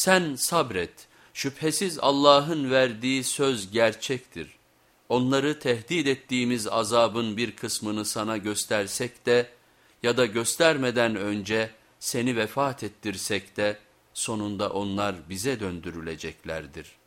Sen sabret, şüphesiz Allah'ın verdiği söz gerçektir. Onları tehdit ettiğimiz azabın bir kısmını sana göstersek de ya da göstermeden önce seni vefat ettirsek de sonunda onlar bize döndürüleceklerdir.''